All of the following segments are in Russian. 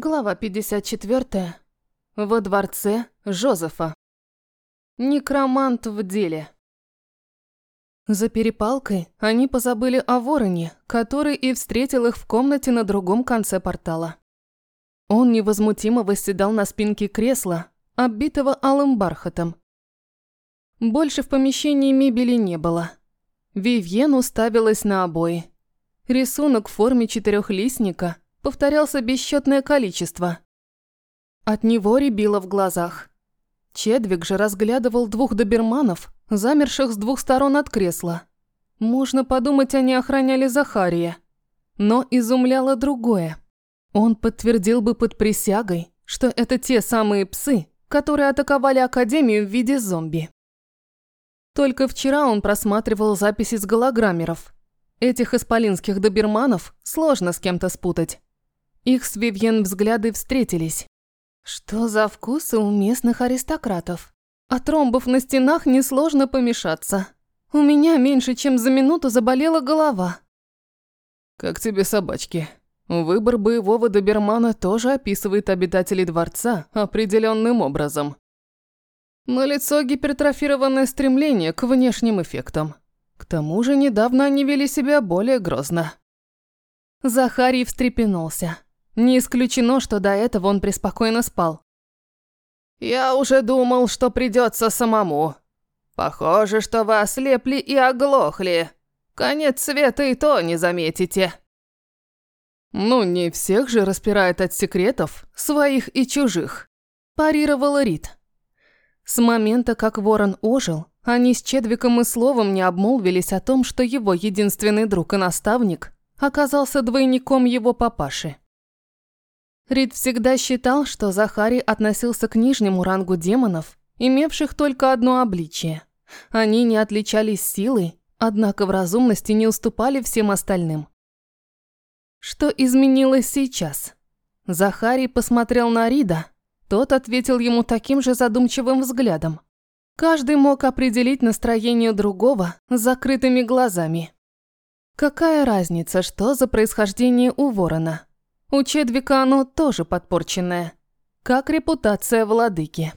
Глава 54. Во дворце Жозефа. Некромант в деле. За перепалкой они позабыли о вороне, который и встретил их в комнате на другом конце портала. Он невозмутимо восседал на спинке кресла, оббитого алым бархатом. Больше в помещении мебели не было. Вивьен уставилась на обои. Рисунок в форме четырехлистника – повторялся бесчетное количество. От него рябило в глазах. Чедвик же разглядывал двух доберманов, замерших с двух сторон от кресла. Можно подумать, они охраняли Захария. Но изумляло другое. Он подтвердил бы под присягой, что это те самые псы, которые атаковали Академию в виде зомби. Только вчера он просматривал записи с голограммеров. Этих исполинских доберманов сложно с кем-то спутать. Их с Вивьен взгляды встретились. Что за вкусы у местных аристократов? От ромбов на стенах несложно помешаться. У меня меньше чем за минуту заболела голова. Как тебе собачки? Выбор боевого добермана тоже описывает обитателей дворца определенным образом. На лицо гипертрофированное стремление к внешним эффектам. К тому же недавно они вели себя более грозно. Захарий встрепенулся. Не исключено, что до этого он преспокойно спал. «Я уже думал, что придется самому. Похоже, что вы ослепли и оглохли. Конец света и то не заметите». «Ну, не всех же распирает от секретов, своих и чужих», – парировала Рит. С момента, как Ворон ожил, они с Чедвиком и словом не обмолвились о том, что его единственный друг и наставник оказался двойником его папаши. Рид всегда считал, что Захарий относился к нижнему рангу демонов, имевших только одно обличие. Они не отличались силой, однако в разумности не уступали всем остальным. Что изменилось сейчас? Захарий посмотрел на Рида, тот ответил ему таким же задумчивым взглядом. Каждый мог определить настроение другого с закрытыми глазами. Какая разница, что за происхождение у ворона? У Чедвика оно тоже подпорченное. Как репутация владыки.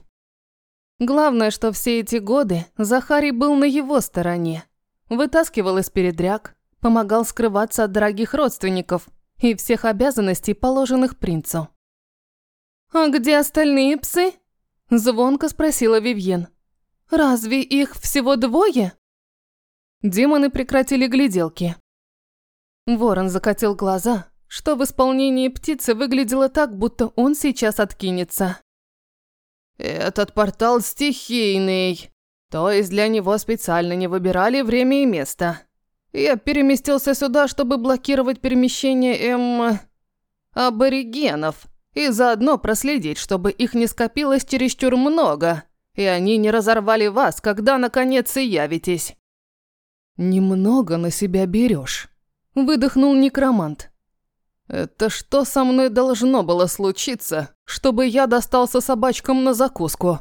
Главное, что все эти годы Захарий был на его стороне. Вытаскивал из передряг, помогал скрываться от дорогих родственников и всех обязанностей, положенных принцу. «А где остальные псы?» – звонко спросила Вивьен. «Разве их всего двое?» Демоны прекратили гляделки. Ворон закатил глаза, что в исполнении птицы выглядело так, будто он сейчас откинется. «Этот портал стихийный, то есть для него специально не выбирали время и место. Я переместился сюда, чтобы блокировать перемещение, эм... аборигенов, и заодно проследить, чтобы их не скопилось чересчур много, и они не разорвали вас, когда наконец и явитесь». «Немного на себя берешь», – выдохнул некромант. Это что со мной должно было случиться, чтобы я достался собачкам на закуску?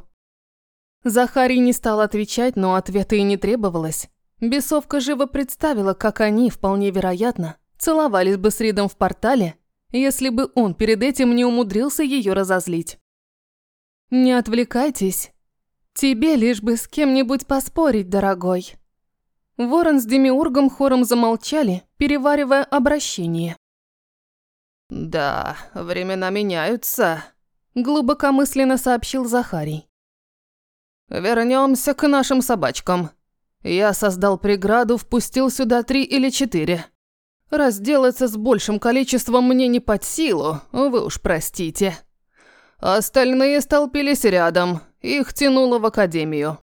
Захарий не стал отвечать, но ответа и не требовалось. Бесовка живо представила, как они, вполне вероятно, целовались бы с Ридом в портале, если бы он перед этим не умудрился ее разозлить. «Не отвлекайтесь. Тебе лишь бы с кем-нибудь поспорить, дорогой». Ворон с Демиургом хором замолчали, переваривая обращение. «Да, времена меняются», – глубокомысленно сообщил Захарий. Вернемся к нашим собачкам. Я создал преграду, впустил сюда три или четыре. Разделаться с большим количеством мне не под силу, вы уж простите. Остальные столпились рядом, их тянуло в академию.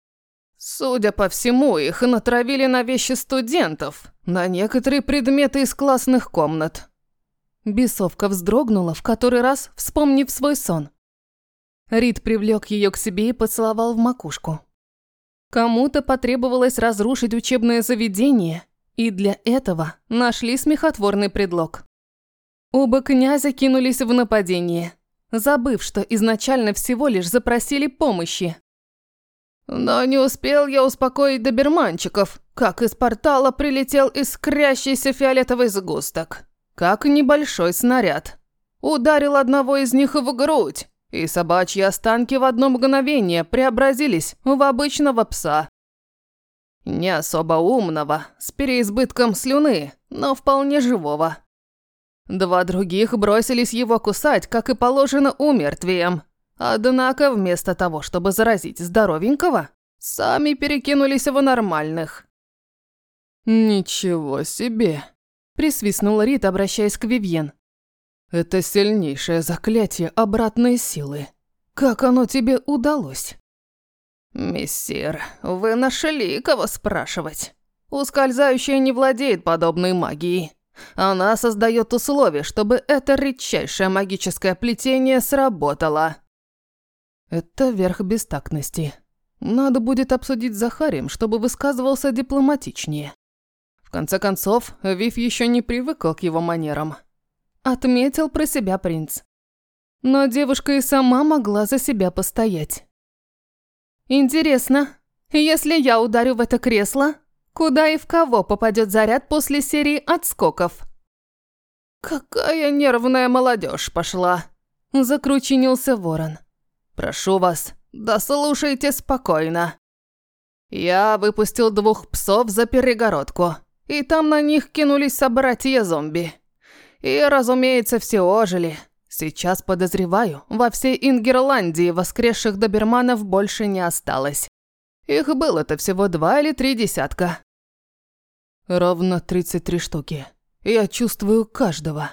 Судя по всему, их натравили на вещи студентов, на некоторые предметы из классных комнат. Бесовка вздрогнула в который раз, вспомнив свой сон. Рид привлек ее к себе и поцеловал в макушку. Кому-то потребовалось разрушить учебное заведение, и для этого нашли смехотворный предлог. Оба князя кинулись в нападение, забыв, что изначально всего лишь запросили помощи. Но не успел я успокоить доберманчиков, как из портала прилетел искрящийся фиолетовый сгусток как небольшой снаряд. ударил одного из них в грудь, и собачьи останки в одно мгновение преобразились в обычного пса. Не особо умного, с переизбытком слюны, но вполне живого. Два других бросились его кусать, как и положено умертвием. Однако вместо того, чтобы заразить здоровенького, сами перекинулись в нормальных. «Ничего себе!» – присвистнул Рит, обращаясь к Вивьен. «Это сильнейшее заклятие обратной силы. Как оно тебе удалось?» «Мессир, вы нашли кого спрашивать. Ускользающая не владеет подобной магией. Она создает условия, чтобы это редчайшее магическое плетение сработало». «Это верх бестактности. Надо будет обсудить с Захарием, чтобы высказывался дипломатичнее». Конце концов, Вив еще не привыкл к его манерам. Отметил про себя принц. Но девушка и сама могла за себя постоять. Интересно, если я ударю в это кресло, куда и в кого попадет заряд после серии отскоков? Какая нервная молодежь пошла, закручинился ворон. Прошу вас, дослушайте спокойно. Я выпустил двух псов за перегородку, и там на них кинулись собратья-зомби. И, разумеется, все ожили, Сейчас подозреваю, во всей Ингерландии воскресших доберманов больше не осталось. Их было-то всего два или три десятка. Ровно 33 штуки. Я чувствую каждого.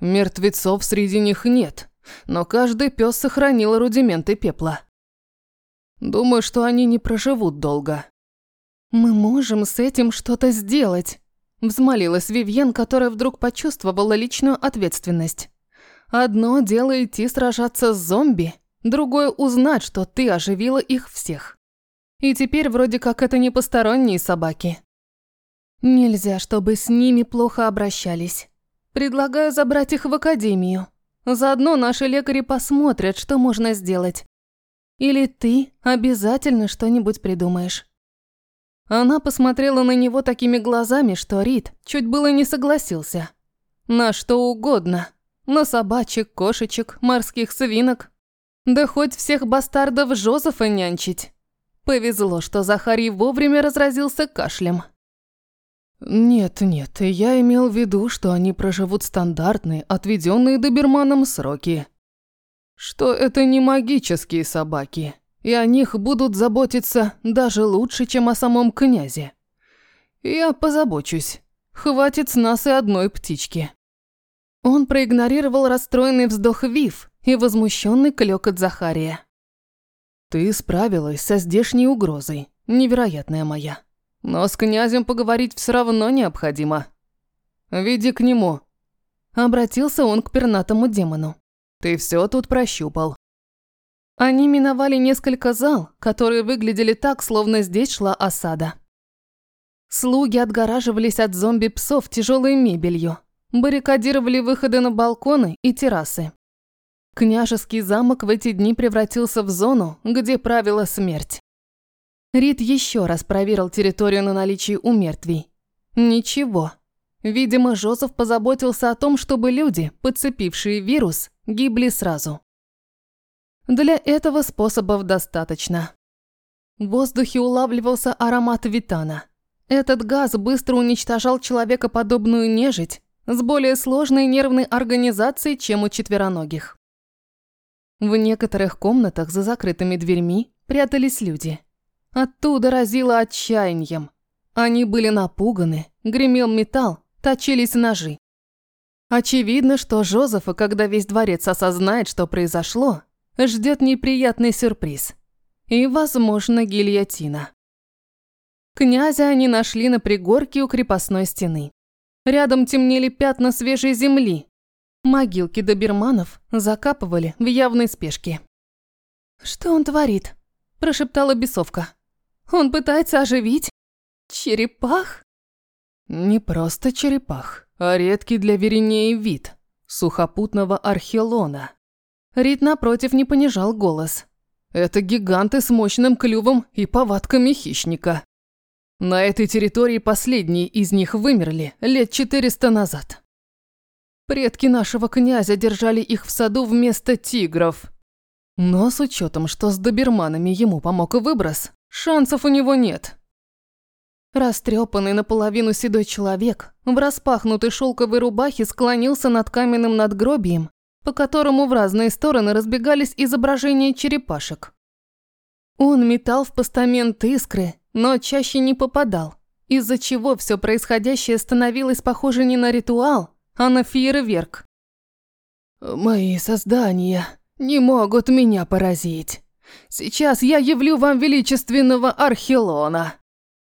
Мертвецов среди них нет, но каждый пес сохранил рудименты пепла. Думаю, что они не проживут долго. «Мы можем с этим что-то сделать», – взмолилась Вивьен, которая вдруг почувствовала личную ответственность. Одно дело идти сражаться с зомби, другое узнать, что ты оживила их всех. И теперь вроде как это не посторонние собаки. Нельзя, чтобы с ними плохо обращались. Предлагаю забрать их в академию. Заодно наши лекари посмотрят, что можно сделать. Или ты обязательно что-нибудь придумаешь. Она посмотрела на него такими глазами, что Рид чуть было не согласился. На что угодно, на собачек, кошечек, морских свинок. Да хоть всех бастардов Жозефа нянчить. Повезло, что Захарий вовремя разразился кашлем. «Нет, нет, я имел в виду, что они проживут стандартные, отведенные доберманом сроки. Что это не магические собаки, и о них будут заботиться даже лучше, чем о самом князе. Я позабочусь. Хватит с нас и одной птички». Он проигнорировал расстроенный вздох Вив и возмущенный клёкот Захария. «Ты справилась со здешней угрозой, невероятная моя. Но с князем поговорить все равно необходимо. Веди к нему». Обратился он к пернатому демону. «Ты все тут прощупал». Они миновали несколько зал, которые выглядели так, словно здесь шла осада. Слуги отгораживались от зомби-псов тяжелой мебелью, баррикадировали выходы на балконы и террасы. Княжеский замок в эти дни превратился в зону, где правила смерть. Рид еще раз проверил территорию на наличие умертвий. Ничего. Видимо, Жозеф позаботился о том, чтобы люди, подцепившие вирус, гибли сразу. Для этого способов достаточно. В воздухе улавливался аромат витана. Этот газ быстро уничтожал человекоподобную нежить, с более сложной нервной организацией, чем у четвероногих. В некоторых комнатах за закрытыми дверьми прятались люди. Оттуда разило отчаянием. Они были напуганы, гремел металл, точились ножи. Очевидно, что Жозефа, когда весь дворец осознает, что произошло, ждет неприятный сюрприз. И, возможно, гильотина. Князя они нашли на пригорке у крепостной стены. Рядом темнели пятна свежей земли. Могилки доберманов закапывали в явной спешке. «Что он творит?» – прошептала бесовка. «Он пытается оживить? Черепах?» «Не просто черепах, а редкий для Веринеи вид – сухопутного архелона». Рид напротив не понижал голос. «Это гиганты с мощным клювом и повадками хищника. На этой территории последние из них вымерли лет 400 назад. Предки нашего князя держали их в саду вместо тигров. Но с учетом, что с доберманами ему помог выброс, шансов у него нет. Растрепанный наполовину седой человек в распахнутой шелковой рубахе склонился над каменным надгробием, по которому в разные стороны разбегались изображения черепашек. Он метал в постамент искры, но чаще не попадал, из-за чего все происходящее становилось похоже не на ритуал, а на фейерверк. «Мои создания не могут меня поразить. Сейчас я явлю вам величественного Архилона»,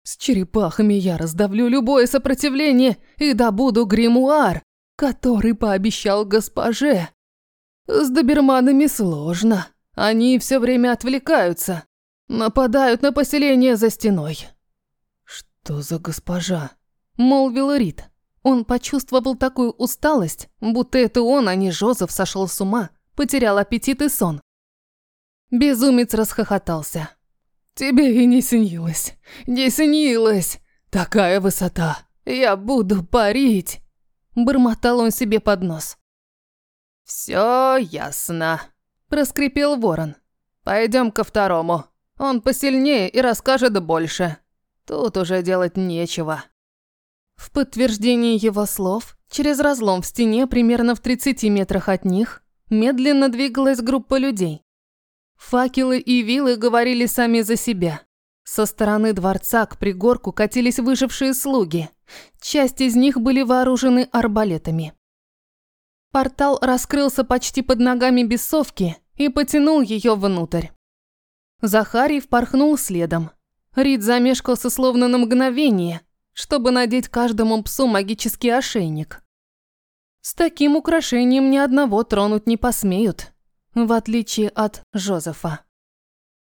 с черепахами я раздавлю любое сопротивление и добуду гримуар, который пообещал госпоже. С доберманами сложно. Они все время отвлекаются. Нападают на поселение за стеной. «Что за госпожа?» – молвил Рит. Он почувствовал такую усталость, будто это он, а не Жозеф, сошел с ума, потерял аппетит и сон. Безумец расхохотался. Тебе и не снилось. Не снилось. Такая высота. Я буду парить. Бормотал он себе под нос. Все ясно. Проскрипел ворон. Пойдем ко второму. Он посильнее и расскажет больше. Тут уже делать нечего. В подтверждение его слов, через разлом в стене примерно в 30 метрах от них, медленно двигалась группа людей. Факелы и вилы говорили сами за себя. Со стороны дворца к пригорку катились выжившие слуги. Часть из них были вооружены арбалетами. Портал раскрылся почти под ногами бесовки и потянул ее внутрь. Захарий впорхнул следом. Рид замешкался словно на мгновение, чтобы надеть каждому псу магический ошейник. С таким украшением ни одного тронуть не посмеют в отличие от Жозефа.